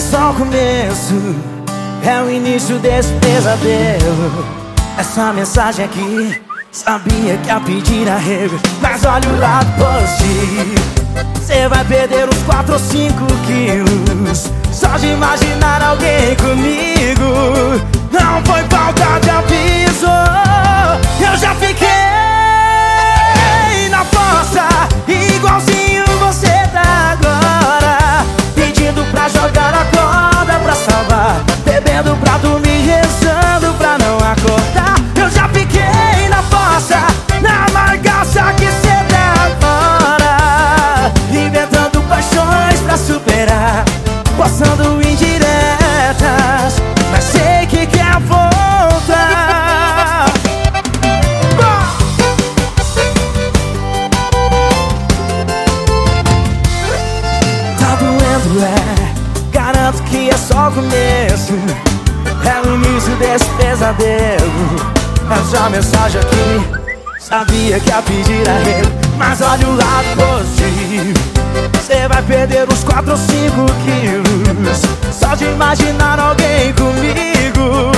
só o começo. É o início desse pesadelo. Essa mensagem aqui Sabia que ia pedir arrego Mas olha o lado positivo. Você vai perder uns 4 ou 5 quilos. Só de imaginar alguém comigo. Não foi falta de aviso só o começo. É o início desse pesadelo. Essa mensagem aqui. Sabia que ia pedir arrego Mas olha o lado positivo. Você vai perder uns 4 ou 5 quilos. Só de imaginar alguém comigo.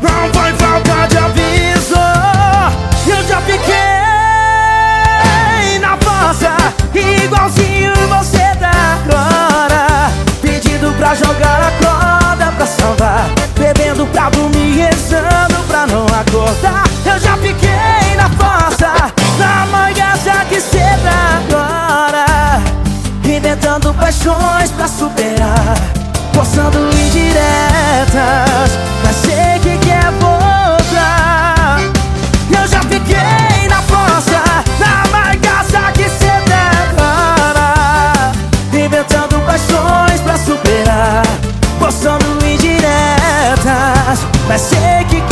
Não foi falta de aviso. Eu já fiquei na força Igualzinho você tá agora. Pedindo pra jogar a salvar Pra dormir, rezando pra não acordar. Eu já fiquei na força Na manhã que cê tá agora. Inventando paixões pra superar Forçando indiretas Mas sei que